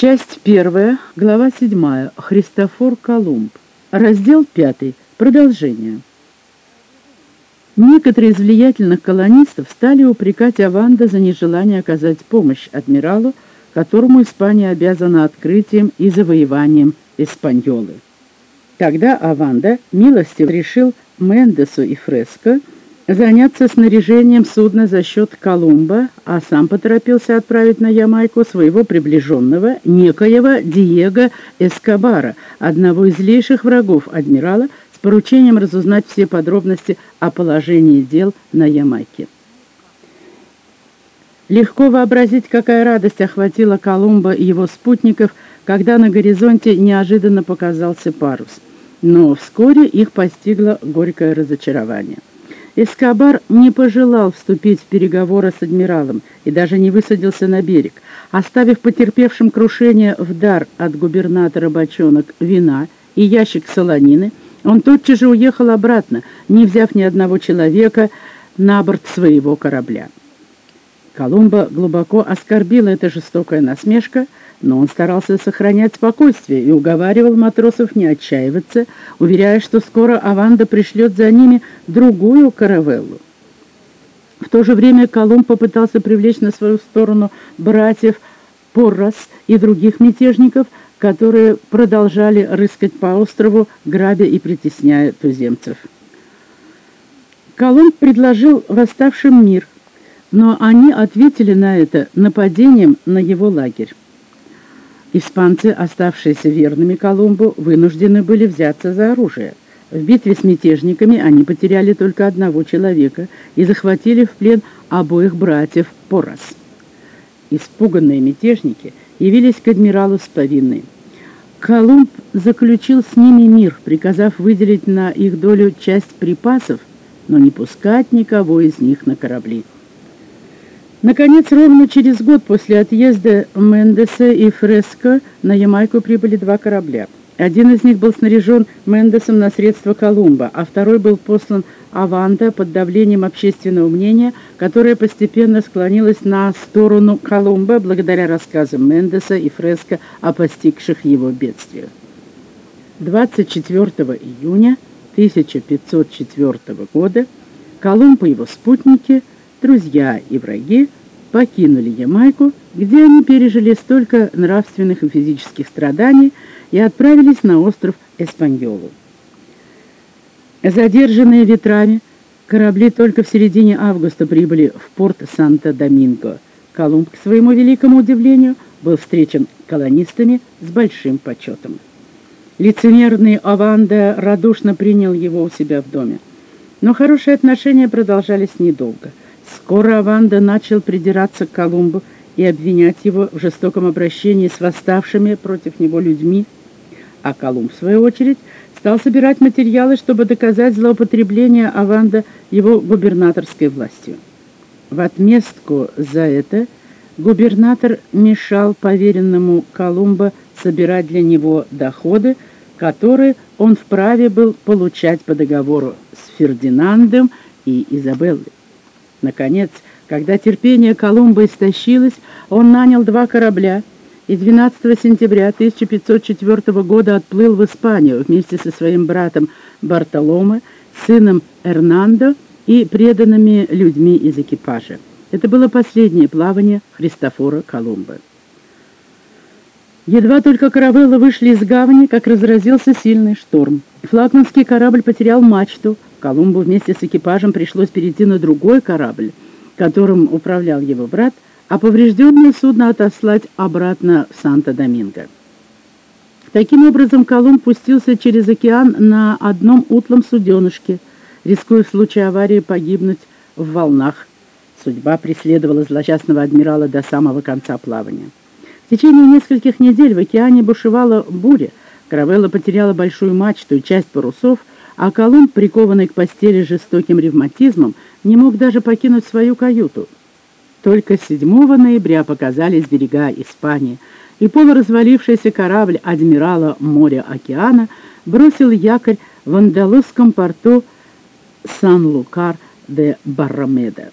Часть первая, глава седьмая. Христофор Колумб. Раздел пятый. Продолжение. Некоторые из влиятельных колонистов стали упрекать Аванда за нежелание оказать помощь адмиралу, которому Испания обязана открытием и завоеванием Испаньолы. Тогда Аванда милостиво решил Мендесу и Фреско заняться снаряжением судна за счет Колумба, а сам поторопился отправить на Ямайку своего приближенного, некоего Диего Эскобара, одного из злейших врагов адмирала, с поручением разузнать все подробности о положении дел на Ямайке. Легко вообразить, какая радость охватила Колумба и его спутников, когда на горизонте неожиданно показался парус. Но вскоре их постигло горькое разочарование. Эскобар не пожелал вступить в переговоры с адмиралом и даже не высадился на берег, оставив потерпевшим крушение в дар от губернатора бочонок вина и ящик солонины, он тотчас же уехал обратно, не взяв ни одного человека на борт своего корабля. Колумба глубоко оскорбила эта жестокая насмешка, но он старался сохранять спокойствие и уговаривал матросов не отчаиваться, уверяя, что скоро Аванда пришлет за ними другую каравеллу. В то же время Колумб попытался привлечь на свою сторону братьев Поррас и других мятежников, которые продолжали рыскать по острову, грабя и притесняя туземцев. Колумб предложил восставшим мир, но они ответили на это нападением на его лагерь. Испанцы, оставшиеся верными Колумбу, вынуждены были взяться за оружие. В битве с мятежниками они потеряли только одного человека и захватили в плен обоих братьев Порос. Испуганные мятежники явились к адмиралу с повинной. Колумб заключил с ними мир, приказав выделить на их долю часть припасов, но не пускать никого из них на корабли. Наконец, ровно через год после отъезда Мендеса и Фреско на Ямайку прибыли два корабля. Один из них был снаряжен Мендесом на средства Колумба, а второй был послан Аванта под давлением общественного мнения, которое постепенно склонилось на сторону Колумба благодаря рассказам Мендеса и Фреско о постигших его бедствиях. 24 июня 1504 года Колумб и его спутники – друзья и враги покинули Ямайку, где они пережили столько нравственных и физических страданий и отправились на остров Эспаньолу. Задержанные ветрами, корабли только в середине августа прибыли в порт Санта-Доминго. Колумб, к своему великому удивлению, был встречен колонистами с большим почетом. Лицемерный Аванда радушно принял его у себя в доме. Но хорошие отношения продолжались недолго – Скоро Аванда начал придираться к Колумбу и обвинять его в жестоком обращении с восставшими против него людьми, а Колумб, в свою очередь, стал собирать материалы, чтобы доказать злоупотребление Аванда его губернаторской властью. В отместку за это губернатор мешал поверенному Колумба собирать для него доходы, которые он вправе был получать по договору с Фердинандом и Изабеллой. Наконец, когда терпение Колумба истощилось, он нанял два корабля и 12 сентября 1504 года отплыл в Испанию вместе со своим братом Бартоломе, сыном Эрнандо и преданными людьми из экипажа. Это было последнее плавание Христофора Колумба. Едва только каравеллы вышли из гавани, как разразился сильный шторм. Флагманский корабль потерял мачту, Колумбу вместе с экипажем пришлось перейти на другой корабль, которым управлял его брат, а поврежденное судно отослать обратно в Санто-Доминго. Таким образом, Колумб пустился через океан на одном утлом суденышке, рискуя в случае аварии погибнуть в волнах. Судьба преследовала злосчастного адмирала до самого конца плавания. В течение нескольких недель в океане бушевала буря, каравелла потеряла большую мачту и часть парусов, а Колумб, прикованный к постели жестоким ревматизмом, не мог даже покинуть свою каюту. Только 7 ноября показались берега Испании, и полуразвалившийся корабль адмирала моря-океана бросил якорь в андалузском порту Сан-Лукар де Баррамеда.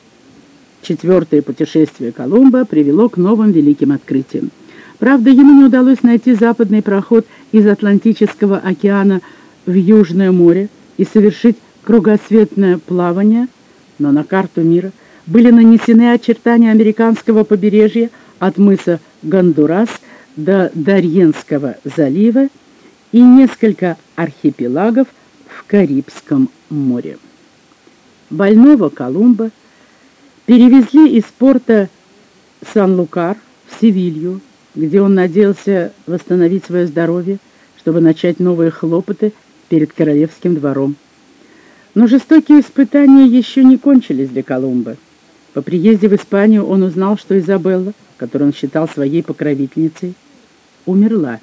Четвертое путешествие Колумба привело к новым великим открытиям. Правда, ему не удалось найти западный проход из Атлантического океана в Южное море и совершить кругосветное плавание, но на карту мира были нанесены очертания американского побережья от мыса Гондурас до Дарьенского залива и несколько архипелагов в Карибском море. Больного Колумба перевезли из порта Сан-Лукар в Севилью, где он надеялся восстановить свое здоровье, чтобы начать новые хлопоты перед королевским двором. Но жестокие испытания еще не кончились для Колумба. По приезде в Испанию он узнал, что Изабелла, которую он считал своей покровительницей, умерла.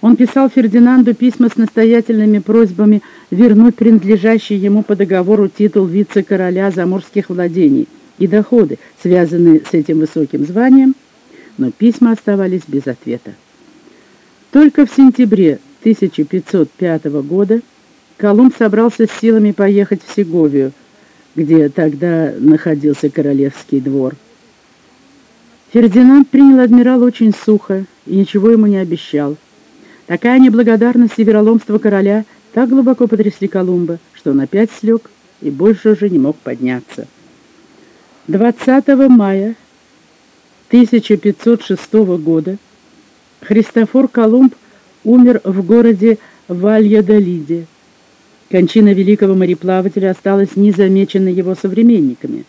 Он писал Фердинанду письма с настоятельными просьбами вернуть принадлежащий ему по договору титул вице-короля заморских владений и доходы, связанные с этим высоким званием, но письма оставались без ответа. Только в сентябре 1505 года Колумб собрался с силами поехать в Сеговию, где тогда находился королевский двор. Фердинанд принял адмирала очень сухо и ничего ему не обещал. Такая неблагодарность и вероломство короля так глубоко потрясли Колумба, что он опять слег и больше уже не мог подняться. 20 мая 1506 года Христофор Колумб умер в городе Вальядолиде. Кончина великого мореплавателя осталась незамеченной его современниками.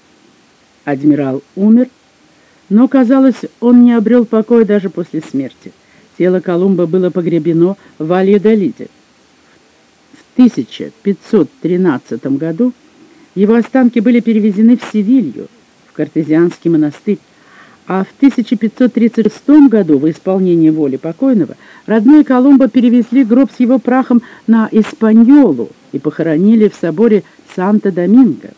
Адмирал умер, но, казалось, он не обрел покоя даже после смерти. Тело Колумба было погребено в Альедолиде. В 1513 году его останки были перевезены в Севилью, в Картезианский монастырь, а в 1536 году, в исполнении воли покойного, родные Колумба перевезли гроб с его прахом на Испаньолу и похоронили в соборе Санта-Доминго.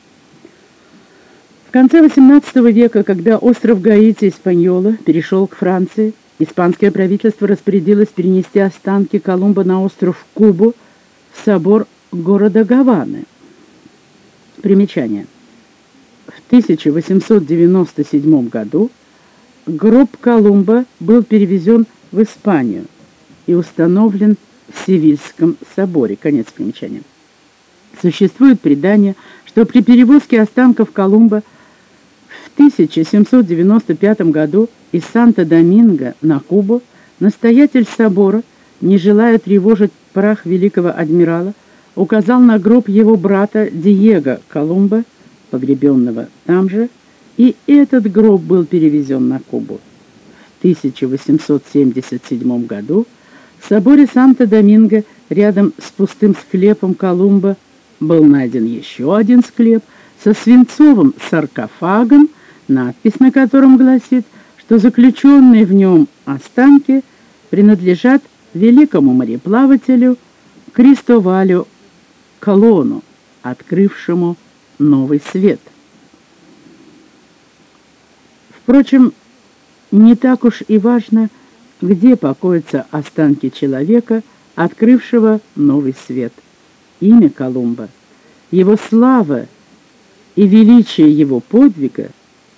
В конце XVIII века, когда остров Гаити Испаньола перешел к Франции, испанское правительство распорядилось перенести останки Колумба на остров Кубу в собор города Гаваны. Примечание. В 1897 году Гроб Колумба был перевезен в Испанию и установлен в Севильском соборе. Конец примечания. Существует предание, что при перевозке останков Колумба в 1795 году из Санто-Доминго на Кубу настоятель собора, не желая тревожить прах великого адмирала, указал на гроб его брата Диего Колумба, погребенного там же, и этот гроб был перевезен на Кубу. В 1877 году в соборе Санто-Доминго рядом с пустым склепом Колумба был найден еще один склеп со свинцовым саркофагом, надпись на котором гласит, что заключенные в нем останки принадлежат великому мореплавателю Кристовалю Колону, открывшему новый свет. Впрочем, не так уж и важно, где покоятся останки человека, открывшего новый свет. Имя Колумба, его слава и величие его подвига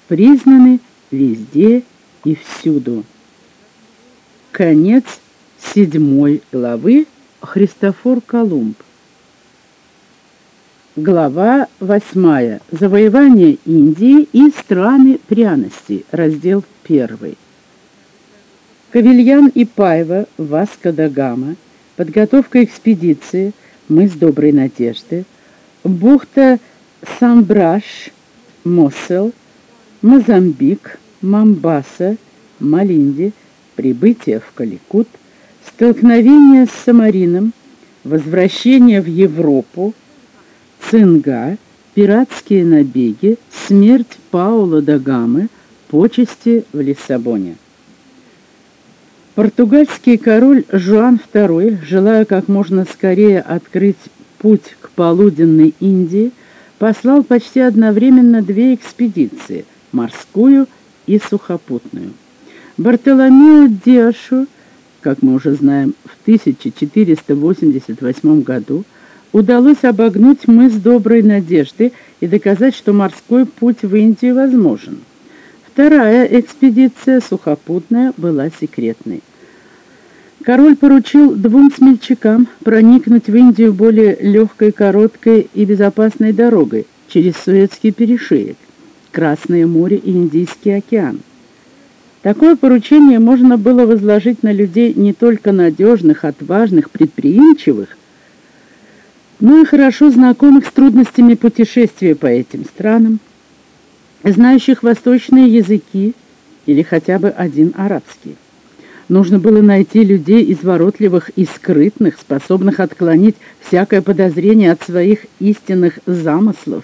признаны везде и всюду. Конец седьмой главы Христофор Колумб. Глава 8. Завоевание Индии и страны пряности. Раздел 1. Кавильян и Паева, Васко да Гама, подготовка экспедиции, мыс Доброй Надежды, бухта Самбраш, Моссел, Мозамбик, Мамбаса, Малинди, прибытие в Каликут, столкновение с Самарином, возвращение в Европу, Цинга, пиратские набеги, смерть Паула да Гамы, почести в Лиссабоне. Португальский король Жуан II, желая как можно скорее открыть путь к полуденной Индии, послал почти одновременно две экспедиции – морскую и сухопутную. Бартоломео Диашу, как мы уже знаем, в 1488 году – удалось обогнуть мыс Доброй Надежды и доказать, что морской путь в Индию возможен. Вторая экспедиция, сухопутная, была секретной. Король поручил двум смельчакам проникнуть в Индию более легкой, короткой и безопасной дорогой через Суэцкий перешеек, Красное море и Индийский океан. Такое поручение можно было возложить на людей не только надежных, отважных, предприимчивых, но и хорошо знакомых с трудностями путешествия по этим странам, знающих восточные языки или хотя бы один арабский. Нужно было найти людей изворотливых и скрытных, способных отклонить всякое подозрение от своих истинных замыслов,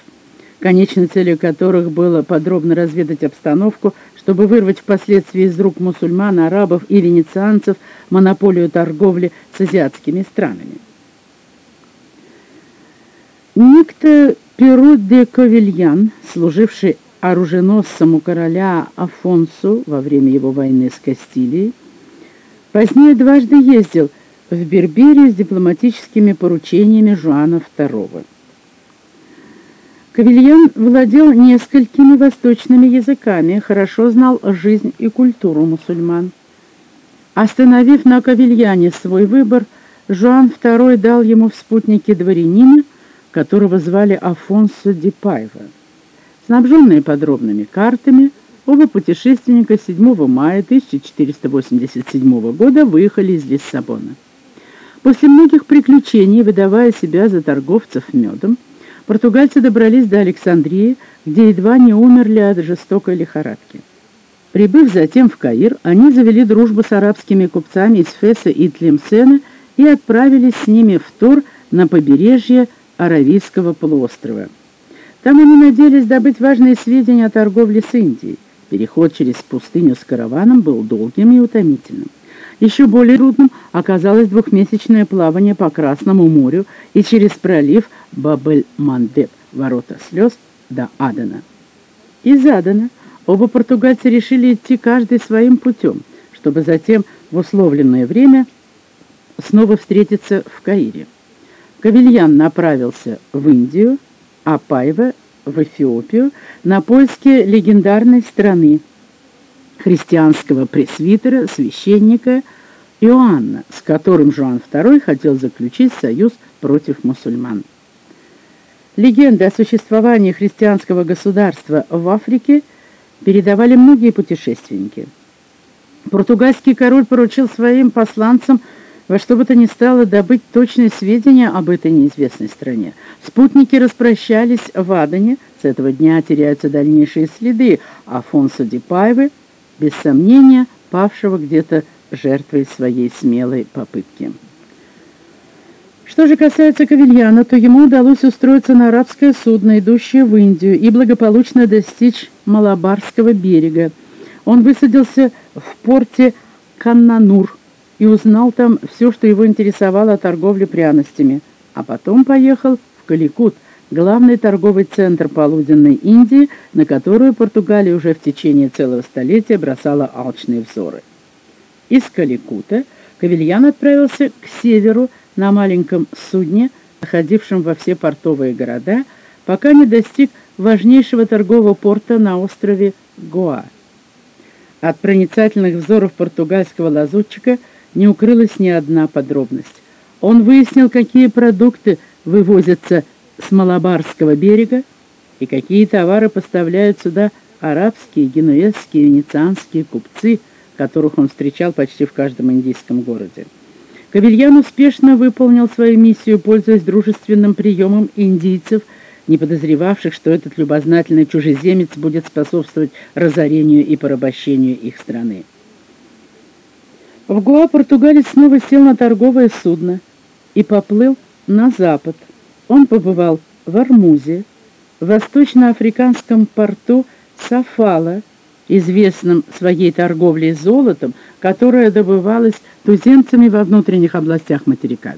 конечной целью которых было подробно разведать обстановку, чтобы вырвать впоследствии из рук мусульман, арабов и венецианцев монополию торговли с азиатскими странами. Некто Перу де Ковильян, служивший оруженосцем у короля Афонсу во время его войны с Кастилией, позднее дважды ездил в Берберию с дипломатическими поручениями Жуана II. Кавильян владел несколькими восточными языками, хорошо знал жизнь и культуру мусульман. Остановив на Кавильяне свой выбор, Жуан II дал ему в спутнике дворянина, которого звали Афонсо Дипаева. Снабженные подробными картами, оба путешественника 7 мая 1487 года выехали из Лиссабона. После многих приключений, выдавая себя за торговцев медом, португальцы добрались до Александрии, где едва не умерли от жестокой лихорадки. Прибыв затем в Каир, они завели дружбу с арабскими купцами из Феса и Тлемсена и отправились с ними в Тур на побережье Аравийского полуострова. Там они надеялись добыть важные сведения о торговле с Индией. Переход через пустыню с караваном был долгим и утомительным. Еще более трудным оказалось двухмесячное плавание по Красному морю и через пролив Бабель-Мандеб, ворота слез, до Адена. Из Адена оба португальца решили идти каждый своим путем, чтобы затем в условленное время снова встретиться в Каире. Кавильян направился в Индию, а Пайва в Эфиопию на поиски легендарной страны христианского пресвитера, священника Иоанна, с которым Жуан II хотел заключить союз против мусульман. Легенды о существовании христианского государства в Африке передавали многие путешественники. Португальский король поручил своим посланцам во что бы то ни стало добыть точные сведения об этой неизвестной стране. Спутники распрощались в Адане, с этого дня теряются дальнейшие следы Афонсо Дипаевы, без сомнения, павшего где-то жертвой своей смелой попытки. Что же касается Кавильяна, то ему удалось устроиться на арабское судно, идущее в Индию, и благополучно достичь Малабарского берега. Он высадился в порте Каннанур, и узнал там все, что его интересовало о торговле пряностями, а потом поехал в Каликут, главный торговый центр полуденной Индии, на которую Португалия уже в течение целого столетия бросала алчные взоры. Из Каликута Кавильян отправился к северу на маленьком судне, находившем во все портовые города, пока не достиг важнейшего торгового порта на острове Гоа. От проницательных взоров португальского лазутчика – не укрылась ни одна подробность. Он выяснил, какие продукты вывозятся с Малабарского берега и какие товары поставляют сюда арабские, генуэзские, венецианские купцы, которых он встречал почти в каждом индийском городе. Кавильян успешно выполнил свою миссию, пользуясь дружественным приемом индийцев, не подозревавших, что этот любознательный чужеземец будет способствовать разорению и порабощению их страны. В Гуа португалец снова сел на торговое судно и поплыл на запад. Он побывал в Армузе, в восточноафриканском порту Сафала, известном своей торговлей золотом, которая добывалась туземцами во внутренних областях материка.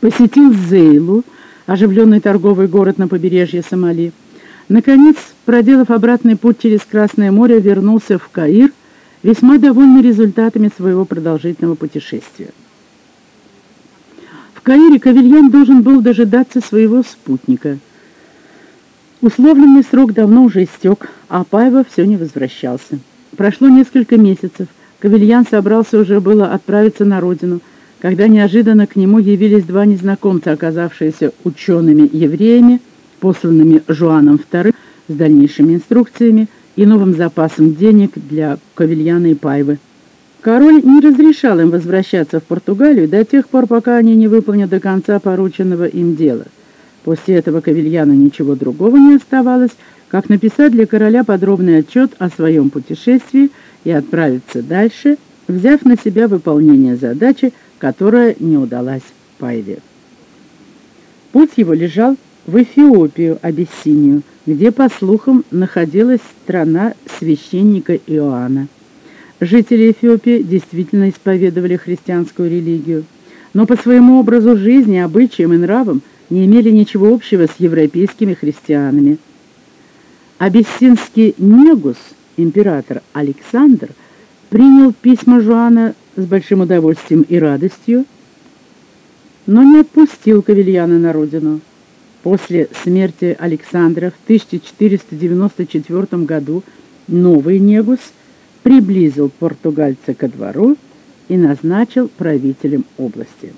Посетил Зейлу, оживленный торговый город на побережье Сомали. Наконец, проделав обратный путь через Красное море, вернулся в Каир, весьма довольны результатами своего продолжительного путешествия. В Каире Кавильян должен был дожидаться своего спутника. Условленный срок давно уже истек, а Паева все не возвращался. Прошло несколько месяцев. Кавельян собрался уже было отправиться на родину, когда неожиданно к нему явились два незнакомца, оказавшиеся учеными-евреями, посланными Жуаном II с дальнейшими инструкциями и новым запасом денег для Кавельяна и Пайвы. Король не разрешал им возвращаться в Португалию до тех пор, пока они не выполнят до конца порученного им дела. После этого Кавельяну ничего другого не оставалось, как написать для короля подробный отчет о своем путешествии и отправиться дальше, взяв на себя выполнение задачи, которая не удалась Пайве. Путь его лежал в Эфиопию, Абиссинию, где, по слухам, находилась страна священника Иоанна. Жители Эфиопии действительно исповедовали христианскую религию, но по своему образу жизни, обычаям и нравам не имели ничего общего с европейскими христианами. Абиссинский Негус, император Александр, принял письма Жуана с большим удовольствием и радостью, но не отпустил Кавельяна на родину. После смерти Александра в 1494 году новый Негус приблизил португальца ко двору и назначил правителем области.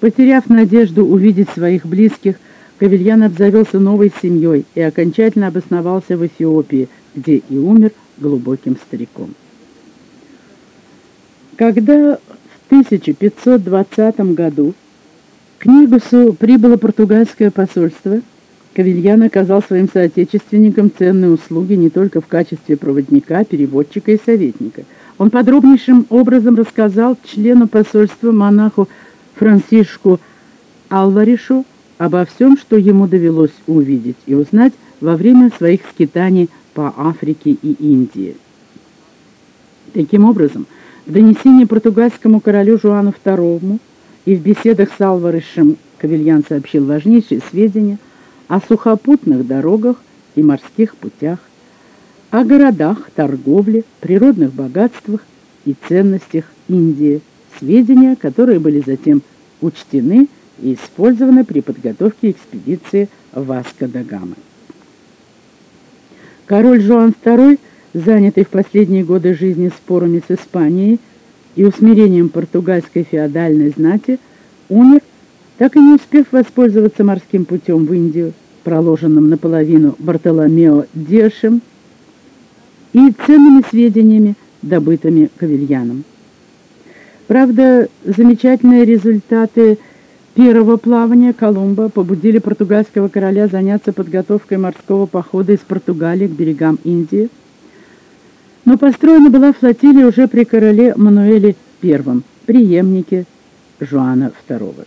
Потеряв надежду увидеть своих близких, Кавельян обзавелся новой семьей и окончательно обосновался в Эфиопии, где и умер глубоким стариком. Когда в 1520 году к Нигусу прибыло португальское посольство, Кавильян оказал своим соотечественникам ценные услуги не только в качестве проводника, переводчика и советника. Он подробнейшим образом рассказал члену посольства монаху Франсишку Алваришу обо всем, что ему довелось увидеть и узнать во время своих скитаний по Африке и Индии. Таким образом, в донесении португальскому королю Жуану II и в беседах с Алварышем Кавильян сообщил важнейшие сведения о сухопутных дорогах и морских путях, о городах, торговле, природных богатствах и ценностях Индии, сведения, которые были затем учтены и использованы при подготовке экспедиции Васко-да-Гама. Король Жуан II, занятый в последние годы жизни спорами с Испанией, и усмирением португальской феодальной знати, умер, так и не успев воспользоваться морским путем в Индию, проложенным наполовину Бартоломео Дешем, и ценными сведениями, добытыми Кавильяном. Правда, замечательные результаты первого плавания Колумба побудили португальского короля заняться подготовкой морского похода из Португалии к берегам Индии – но построена была флотилия уже при короле Мануэле I, преемнике Жуана II.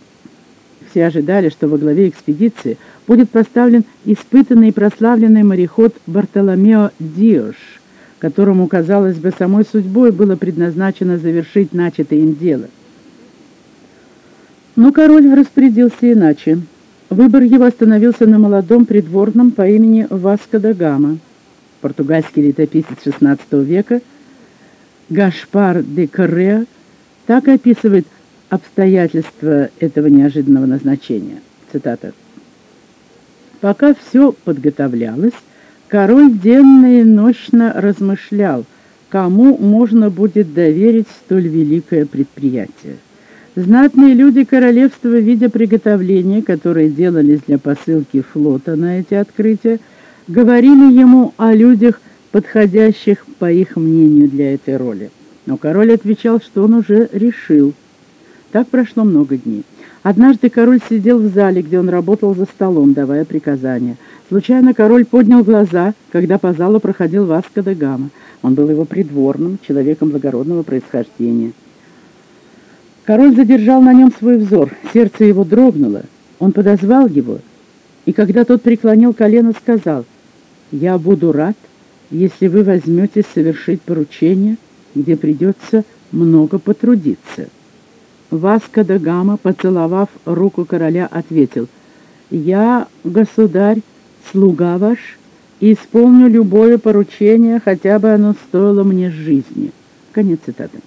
Все ожидали, что во главе экспедиции будет поставлен испытанный и прославленный мореход Бартоломео Диош, которому, казалось бы, самой судьбой было предназначено завершить начатое им дело. Но король распорядился иначе. Выбор его остановился на молодом придворном по имени Васко да Гама португальский летописец XVI века Гашпар де Корреа так описывает обстоятельства этого неожиданного назначения. Цитата. «Пока все подготовлялось, король денно и ночно размышлял, кому можно будет доверить столь великое предприятие. Знатные люди королевства, видя приготовления, которые делались для посылки флота на эти открытия, говорили ему о людях, подходящих, по их мнению, для этой роли. Но король отвечал, что он уже решил. Так прошло много дней. Однажды король сидел в зале, где он работал за столом, давая приказания. Случайно король поднял глаза, когда по залу проходил Васко де Гама. Он был его придворным, человеком благородного происхождения. Король задержал на нем свой взор, сердце его дрогнуло. Он подозвал его, и когда тот преклонил колено, сказал — я буду рад, если вы возьметесь совершить поручение, где придется много потрудиться. Васко да Гама, поцеловав руку короля, ответил, «Я, государь, слуга ваш, и исполню любое поручение, хотя бы оно стоило мне жизни». Конец цитаты.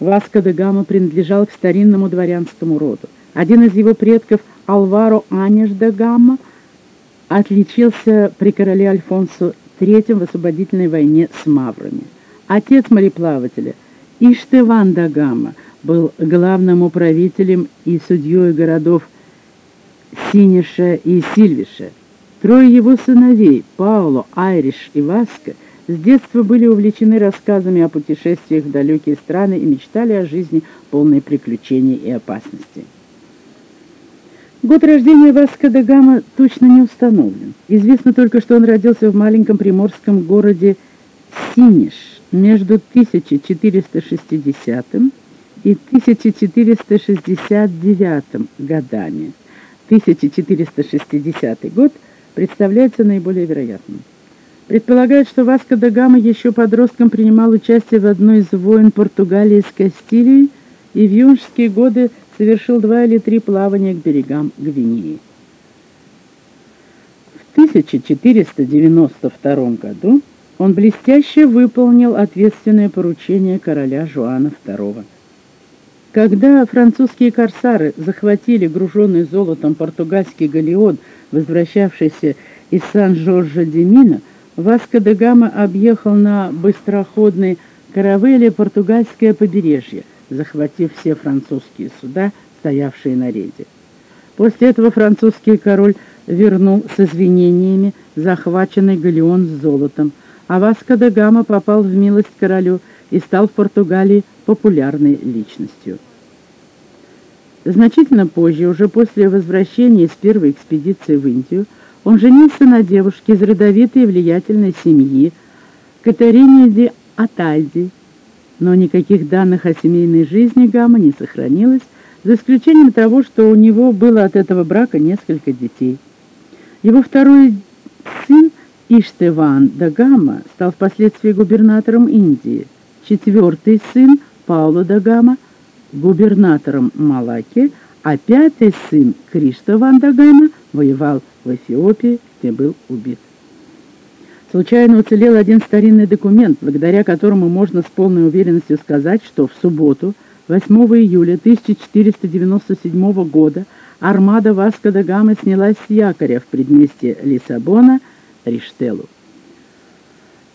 Васко да Гама принадлежал к старинному дворянскому роду. Один из его предков, Алваро Анеш да Гама, отличился при короле Альфонсо III в освободительной войне с маврами. Отец мореплавателя Иштеван Дагама был главным управителем и судьей городов Синиша и Сильвиша. Трое его сыновей, Пауло, Айриш и Васко, с детства были увлечены рассказами о путешествиях в далекие страны и мечтали о жизни, полной приключений и опасностей. Год рождения Васко де Гама точно не установлен. Известно только, что он родился в маленьком приморском городе Синиш между 1460 и 1469 годами. 1460 год представляется наиболее вероятным. Предполагают, что Васко да Гама еще подростком принимал участие в одной из войн Португалии с Кастилией и в юношеские годы совершил два или три плавания к берегам Гвинеи. В 1492 году он блестяще выполнил ответственное поручение короля Жуана II. Когда французские корсары захватили груженный золотом португальский галеон, возвращавшийся из Сан-Жоржа-де-Мина, Васко де Гама объехал на быстроходной каравелле португальское побережье, захватив все французские суда, стоявшие на рейде. После этого французский король вернул с извинениями захваченный галеон с золотом, а Васко де Гама попал в милость королю и стал в Португалии популярной личностью. Значительно позже, уже после возвращения из первой экспедиции в Индию, он женился на девушке из родовитой и влиятельной семьи Катарине де Атальди, но никаких данных о семейной жизни Гамма не сохранилось, за исключением того, что у него было от этого брака несколько детей. Его второй сын Иштеван Дагама стал впоследствии губернатором Индии. Четвертый сын Пауло Дагама – губернатором Малаки, а пятый сын Криштован Дагама воевал в Эфиопии, где был убит. Случайно уцелел один старинный документ, благодаря которому можно с полной уверенностью сказать, что в субботу, 8 июля 1497 года, армада Васко да Гама снялась с якоря в предместье Лиссабона Риштелу.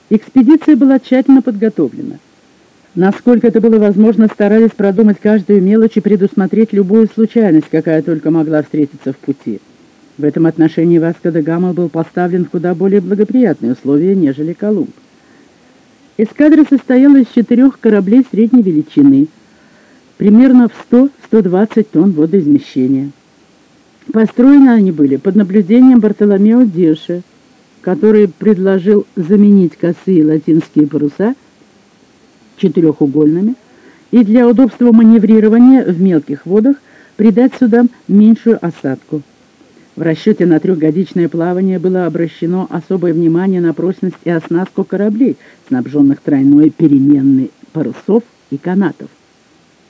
Экспедиция была тщательно подготовлена. Насколько это было возможно, старались продумать каждую мелочь и предусмотреть любую случайность, какая только могла встретиться в пути. В этом отношении Васко де Гама был поставлен в куда более благоприятные условия, нежели Колумб. Эскадра состояла из четырех кораблей средней величины, примерно в 100-120 тонн водоизмещения. Построены они были под наблюдением Бартоломео Деша, который предложил заменить косые латинские паруса четырехугольными и для удобства маневрирования в мелких водах придать судам меньшую осадку. В расчете на трехгодичное плавание было обращено особое внимание на прочность и оснастку кораблей, снабженных тройной переменной парусов и канатов.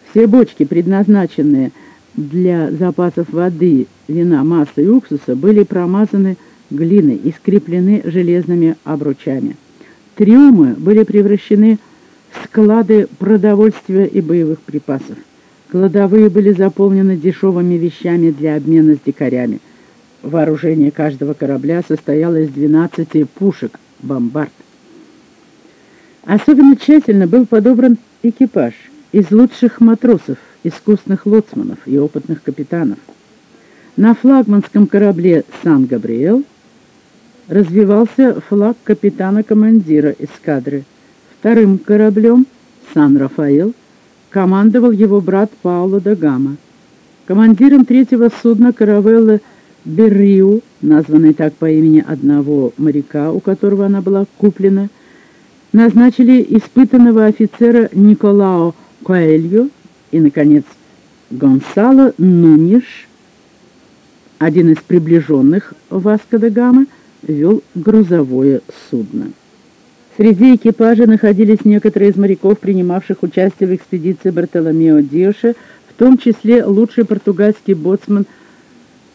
Все бочки, предназначенные для запасов воды, вина, масла и уксуса, были промазаны глиной и скреплены железными обручами. Трюмы были превращены в склады продовольствия и боевых припасов. Кладовые были заполнены дешевыми вещами для обмена с дикарями. Вооружение каждого корабля состояло из 12 пушек «Бомбард». Особенно тщательно был подобран экипаж из лучших матросов, искусных лоцманов и опытных капитанов. На флагманском корабле «Сан-Габриэл» развивался флаг капитана-командира эскадры. Вторым кораблем «Сан-Рафаэл» командовал его брат Пауло да Гама. Командиром третьего судна каравеллы Берриу, названной так по имени одного моряка, у которого она была куплена, назначили испытанного офицера Николао Коэльо и, наконец, Гонсало Нуниш, один из приближенных Васко де Гама, вел грузовое судно. Среди экипажа находились некоторые из моряков, принимавших участие в экспедиции Бартоломео Диоша, в том числе лучший португальский боцман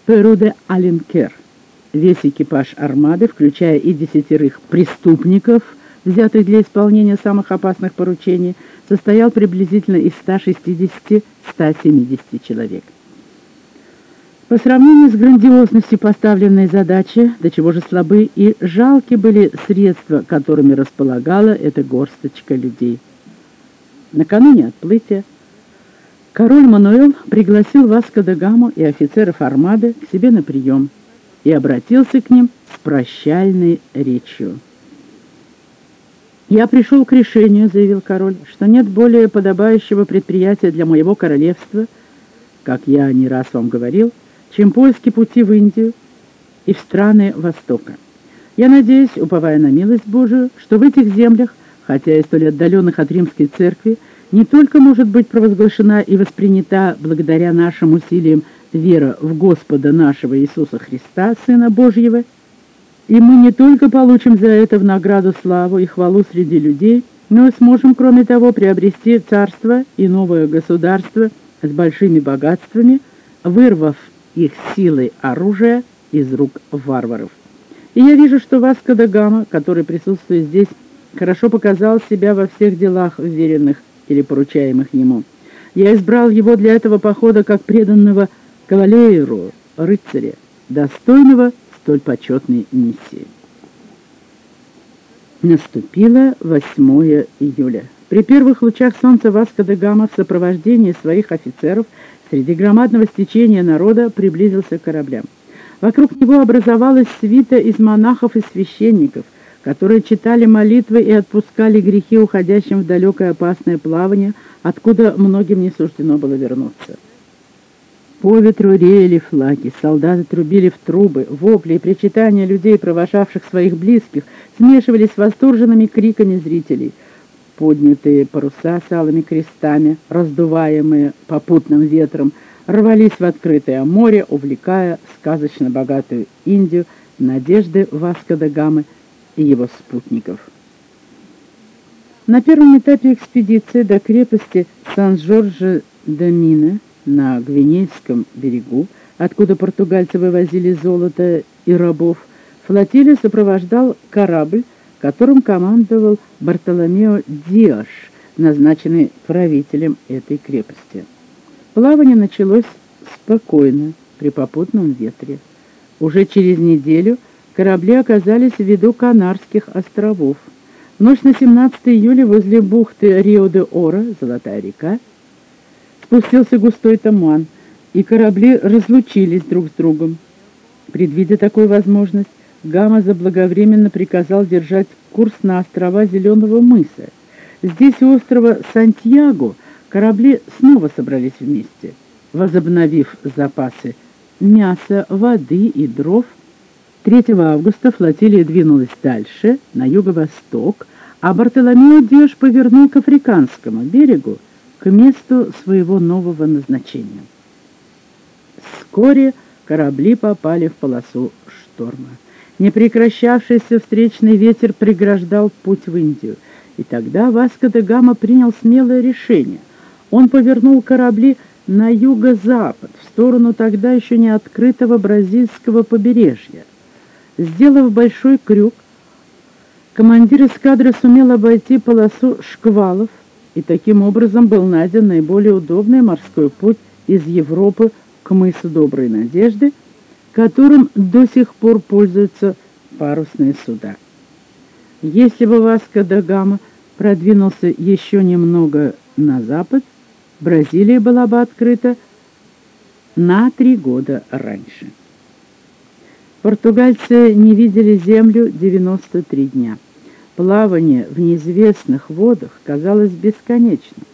Перу де Аленкер. Весь экипаж армады, включая и десятерых преступников, взятых для исполнения самых опасных поручений, состоял приблизительно из 160-170 человек. По сравнению с грандиозностью поставленной задачи, до чего же слабы и жалки были средства, которыми располагала эта горсточка людей. Накануне отплытия король Мануэл пригласил Васко де Гаму и офицеров армады к себе на прием и обратился к ним с прощальной речью. «Я пришел к решению», — заявил король, — «что нет более подобающего предприятия для моего королевства, как я не раз вам говорил, — чем поиски пути в Индию и в страны Востока. Я надеюсь, уповая на милость Божию, что в этих землях, хотя и столь отдаленных от римской церкви, не только может быть провозглашена и воспринята благодаря нашим усилиям вера в Господа нашего Иисуса Христа, Сына Божьего, и мы не только получим за это в награду славу и хвалу среди людей, но и сможем, кроме того, приобрести царство и новое государство с большими богатствами, вырвав их силой оружия из рук варваров. И я вижу, что Васко Гама, который присутствует здесь, хорошо показал себя во всех делах, вверенных или поручаемых ему. Я избрал его для этого похода как преданного кавалеру, рыцаря, достойного столь почетной миссии. Наступило 8 июля. При первых лучах солнца Васко де Гама в сопровождении своих офицеров Среди громадного стечения народа приблизился к кораблям. Вокруг него образовалась свита из монахов и священников, которые читали молитвы и отпускали грехи уходящим в далекое опасное плавание, откуда многим не суждено было вернуться. По ветру реяли флаги, солдаты трубили в трубы, вопли и причитания людей, провожавших своих близких, смешивались с восторженными криками зрителей — Поднятые паруса с алыми крестами, раздуваемые попутным ветром, рвались в открытое море, увлекая сказочно богатую Индию надежды Васко да Гамы и его спутников. На первом этапе экспедиции до крепости Сан-Жоржо-де-Мине на Гвинейском берегу, откуда португальцы вывозили золото и рабов, флотилию сопровождал корабль, которым командовал Бартоломео Диаш, назначенный правителем этой крепости. Плавание началось спокойно, при попутном ветре. Уже через неделю корабли оказались в виду Канарских островов. Ночь на 17 июля возле бухты Рио-де-Ора, Золотая река, спустился густой туман, и корабли разлучились друг с другом. Предвидя такую возможность, Гама заблаговременно приказал держать курс на острова Зеленого мыса. Здесь, у острова Сантьяго, корабли снова собрались вместе, возобновив запасы мяса, воды и дров. 3 августа флотилия двинулась дальше, на юго-восток, а Бартоломео Деш повернул к африканскому берегу, к месту своего нового назначения. Вскоре корабли попали в полосу шторма. Непрекращавшийся встречный ветер преграждал путь в Индию. И тогда Васко де Гама принял смелое решение. Он повернул корабли на юго-запад, в сторону тогда еще не открытого бразильского побережья. Сделав большой крюк, командир эскадры сумел обойти полосу шквалов, и таким образом был найден наиболее удобный морской путь из Европы к мысу Доброй Надежды – которым до сих пор пользуются парусные суда. Если бы Васко да Гама продвинулся еще немного на запад, Бразилия была бы открыта на три года раньше. Португальцы не видели землю 93 дня. Плавание в неизвестных водах казалось бесконечным.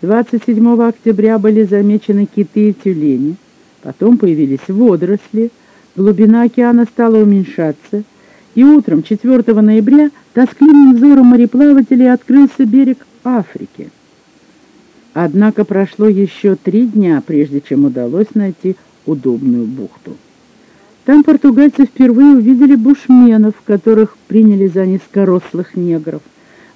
27 октября были замечены киты и тюлени, потом появились водоросли, Глубина океана стала уменьшаться, и утром 4 ноября тоскливым взором мореплавателей открылся берег Африки. Однако прошло еще три дня, прежде чем удалось найти удобную бухту. Там португальцы впервые увидели бушменов, которых приняли за низкорослых негров.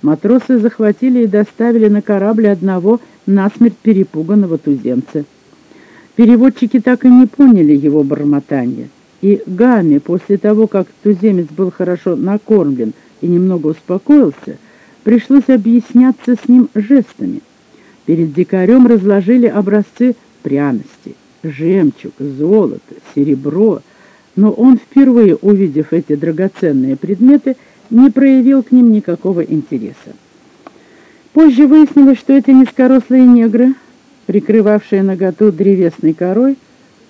Матросы захватили и доставили на корабль одного насмерть перепуганного туземца. Переводчики так и не поняли его бормотания и Гаме после того, как туземец был хорошо накормлен и немного успокоился, пришлось объясняться с ним жестами. Перед дикарем разложили образцы пряностей. жемчуг, золото, серебро, но он, впервые увидев эти драгоценные предметы, не проявил к ним никакого интереса. Позже выяснилось, что эти низкорослые негры, прикрывавшие наготу древесной корой,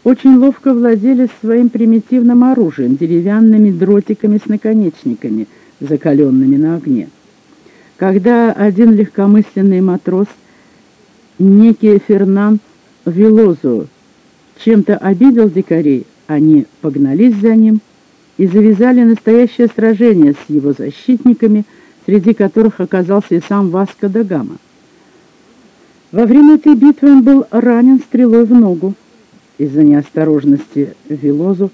очень ловко владели своим примитивным оружием, деревянными дротиками с наконечниками, закаленными на огне. Когда один легкомысленный матрос, некий Фернан Вилозу, чем-то обидел дикарей, они погнались за ним и завязали настоящее сражение с его защитниками, среди которых оказался и сам Васко да Гама. Во время этой битвы он был ранен стрелой в ногу. Из-за неосторожности Вилозу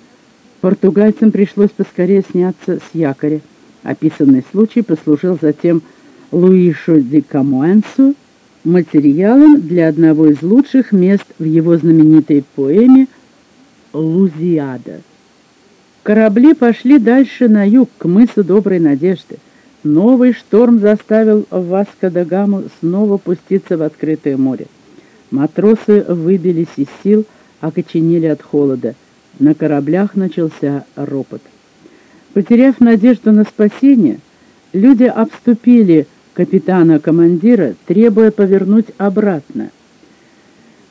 португальцам пришлось поскорее сняться с якоря. Описанный случай послужил затем Луишу де Камуэнсу материалом для одного из лучших мест в его знаменитой поэме «Лузиада». Корабли пошли дальше на юг, к мысу Доброй Надежды. Новый шторм заставил Васко да Гаму снова пуститься в открытое море. Матросы выбились из сил, окоченели от холода. На кораблях начался ропот. Потеряв надежду на спасение, люди обступили капитана-командира, требуя повернуть обратно.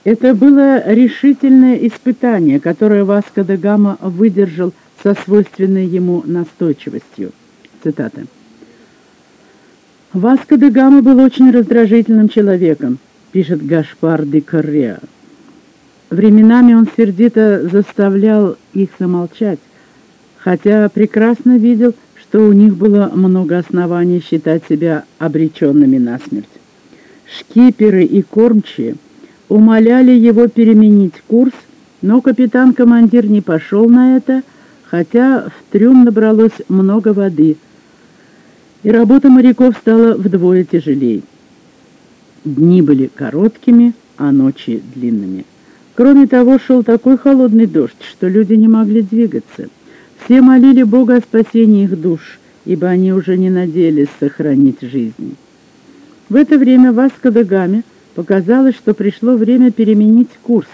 Это было решительное испытание, которое Васко да Гама выдержал со свойственной ему настойчивостью. Цитата. «Васко де Гама был очень раздражительным человеком», — пишет Гашпар де Корреа. Временами он сердито заставлял их замолчать, хотя прекрасно видел, что у них было много оснований считать себя обреченными на смерть. Шкиперы и кормчие умоляли его переменить курс, но капитан-командир не пошел на это, хотя в трюм набралось много воды, и работа моряков стала вдвое тяжелее. Дни были короткими, а ночи длинными. Кроме того, шел такой холодный дождь, что люди не могли двигаться — все молили Бога о спасении их душ, ибо они уже не надеялись сохранить жизнь. В это время Васко да Гаме показалось, что пришло время переменить курс,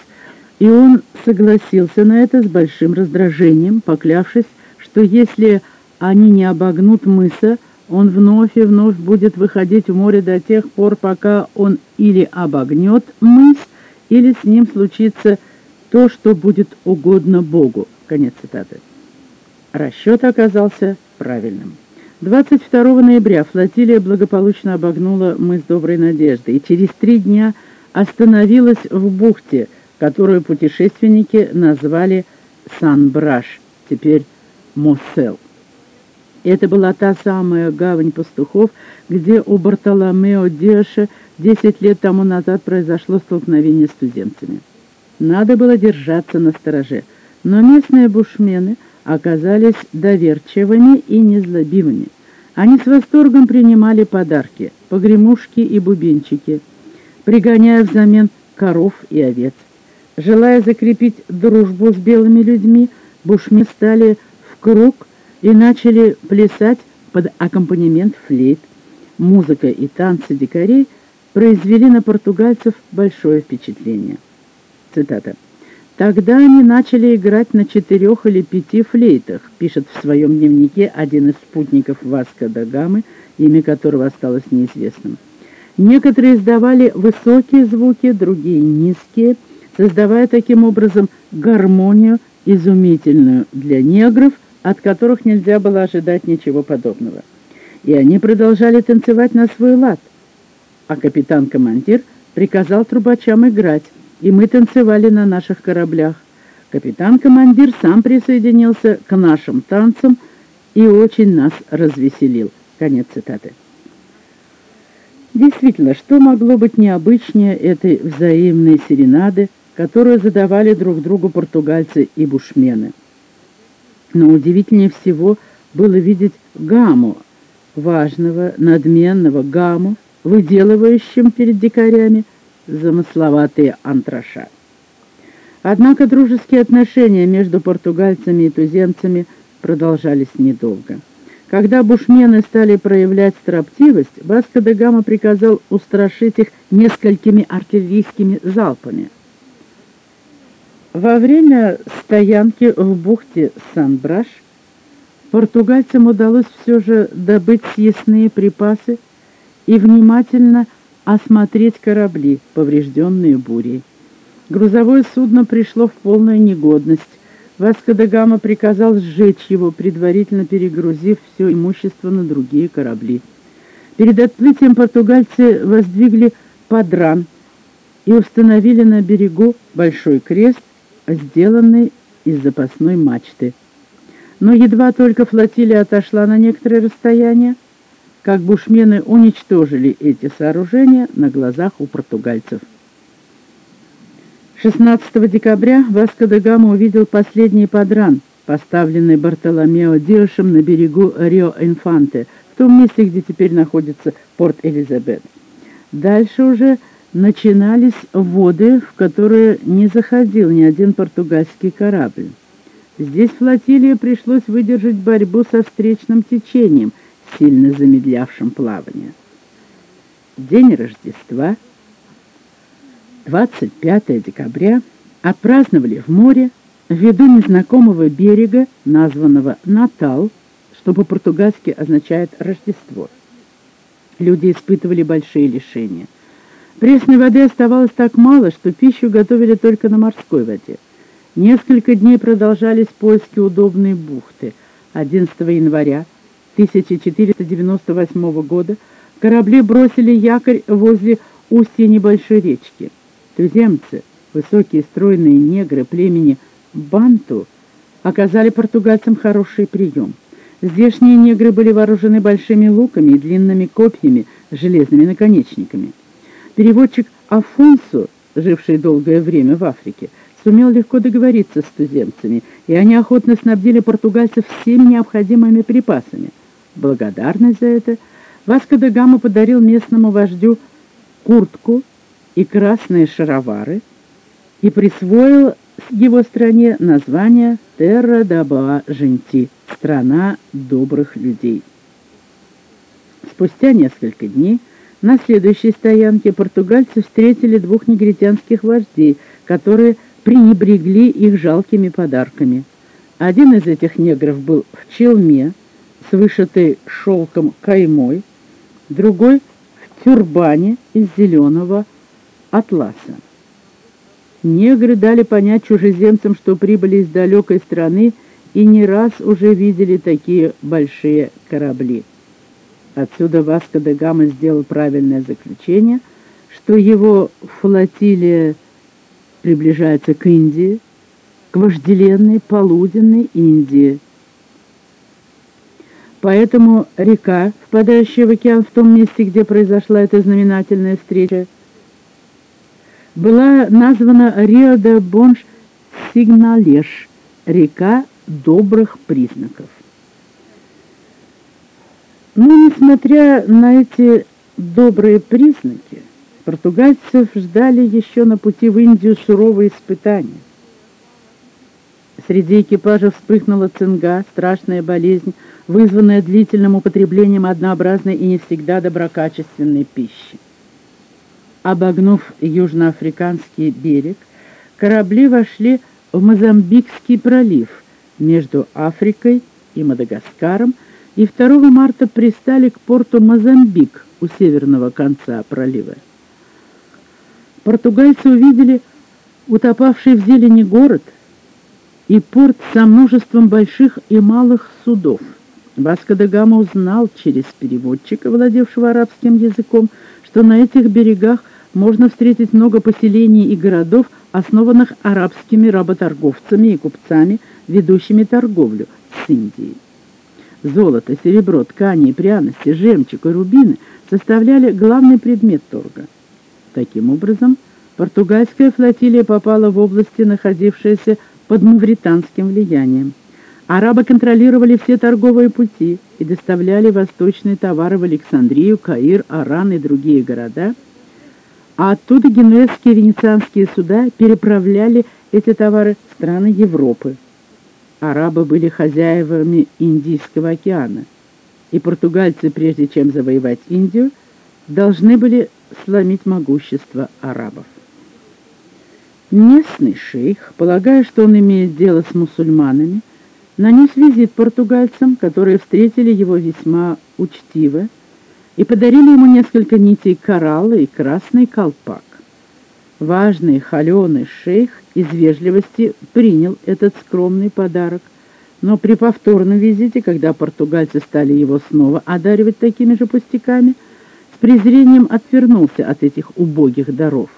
и он согласился на это с большим раздражением, поклявшись, что если они не обогнут мыса, он вновь и вновь будет выходить в море до тех пор, пока он или обогнет мыс, или с ним случится то, что будет угодно Богу. Конец цитаты. Расчет оказался правильным. 22 ноября флотилия благополучно обогнула мыс Доброй Надежды и через три дня остановилась в бухте, которую путешественники назвали Сан-Браш, теперь Моссел. Это была та самая гавань пастухов, где у Бартоломео Деша 10 лет тому назад произошло столкновение с туземцами. Надо было держаться на стороже, но местные бушмены – оказались доверчивыми и незлобивыми. Они с восторгом принимали подарки, погремушки и бубенчики, пригоняя взамен коров и овец. Желая закрепить дружбу с белыми людьми, бушми стали в круг и начали плясать под аккомпанемент флейт. Музыка и танцы дикарей произвели на португальцев большое впечатление. Цитата. Тогда они начали играть на четырех или пяти флейтах, пишет в своем дневнике один из спутников Васко да Гамы, имя которого осталось неизвестным. Некоторые издавали высокие звуки, другие — низкие, создавая таким образом гармонию, изумительную для негров, от которых нельзя было ожидать ничего подобного. И они продолжали танцевать на свой лад, а капитан-командир приказал трубачам играть, и мы танцевали на наших кораблях. Капитан-командир сам присоединился к нашим танцам и очень нас развеселил. Конец цитаты. Действительно, что могло быть необычнее этой взаимной серенады, которую задавали друг другу португальцы и бушмены? Но удивительнее всего было видеть гамму, важного, надменного гамму, выделывающим перед дикарями замысловатые антраша. Однако дружеские отношения между португальцами и туземцами продолжались недолго. Когда бушмены стали проявлять строптивость, Васко де Гама приказал устрашить их несколькими артиллерийскими залпами. Во время стоянки в бухте Сан-Браш португальцам удалось все же добыть съестные припасы и внимательно осмотреть корабли, поврежденные бурей. Грузовое судно пришло в полную негодность. Васко де Гама приказал сжечь его, предварительно перегрузив все имущество на другие корабли. Перед отплытием португальцы воздвигли подран и установили на берегу большой крест, сделанный из запасной мачты. Но едва только флотилия отошла на некоторое расстояние, как бушмены уничтожили эти сооружения на глазах у португальцев. 16 декабря Васко де Гама увидел последний подран, поставленный Бартоломео Диошем на берегу Рио-Инфанте, в том месте, где теперь находится порт Элизабет. Дальше уже начинались воды, в которые не заходил ни один португальский корабль. Здесь флотилии пришлось выдержать борьбу со встречным течением, сильно замедлявшим плавание. День Рождества, 25 декабря, отпраздновали в море в виду незнакомого берега, названного Натал, что по-португальски означает «Рождество». Люди испытывали большие лишения. Пресной воды оставалось так мало, что пищу готовили только на морской воде. Несколько дней продолжались поиски удобной бухты. 11 января 1498 года корабли бросили якорь возле устья небольшой речки. Туземцы, высокие стройные негры племени Банту, оказали португальцам хороший прием. Здешние негры были вооружены большими луками и длинными копьями с железными наконечниками. Переводчик Афонсо, живший долгое время в Африке, сумел легко договориться с туземцами, и они охотно снабдили португальцев всеми необходимыми припасами. Благодарность за это Васко де Гама подарил местному вождю куртку и красные шаровары и присвоил его стране название «Терра Даба Женти» — «Страна добрых людей». Спустя несколько дней на следующей стоянке португальцы встретили двух негритянских вождей, которые пренебрегли их жалкими подарками. Один из этих негров был в челме с вышитой шелком каймой, другой в тюрбане из зеленого атласа. Негры дали понять чужеземцам, что прибыли из далекой страны и не раз уже видели такие большие корабли. Отсюда Васко де Гама сделал правильное заключение, что его флотилия приближается к Индии, к вожделенной полуденной Индии. Поэтому река, впадающая в океан в том месте, где произошла эта знаменательная встреча, была названа Рио-де-Бонш-Сигналеш, река добрых признаков. Но, несмотря на эти добрые признаки, португальцев ждали еще на пути в Индию суровые испытания. Среди экипажа вспыхнула цинга, страшная болезнь, вызванная длительным употреблением однообразной и не всегда доброкачественной пищи. Обогнув южноафриканский берег, корабли вошли в Мозамбикский пролив между Африкой и Мадагаскаром, и 2 марта пристали к порту Мозамбик у северного конца пролива. Португальцы увидели утопавший в зелени город и порт со множеством больших и малых судов. Васко де Гама узнал через переводчика, владевшего арабским языком, что на этих берегах можно встретить много поселений и городов, основанных арабскими работорговцами и купцами, ведущими торговлю с Индией. Золото, серебро, ткани и пряности, жемчуг и рубины составляли главный предмет торга. Таким образом, португальская флотилия попала в области, находившиеся под мавританским влиянием. Арабы контролировали все торговые пути и доставляли восточные товары в Александрию, Каир, Аран и другие города, а оттуда генуэзские и венецианские суда переправляли эти товары в страны Европы. Арабы были хозяевами Индийского океана, и португальцы, прежде чем завоевать Индию, должны были сломить могущество арабов. Местный шейх, полагая, что он имеет дело с мусульманами, нанес визит португальцам, которые встретили его весьма учтиво и подарили ему несколько нитей коралла и красный колпак. Важный холеный шейх из вежливости принял этот скромный подарок, но при повторном визите, когда португальцы стали его снова одаривать такими же пустяками, с презрением отвернулся от этих убогих даров.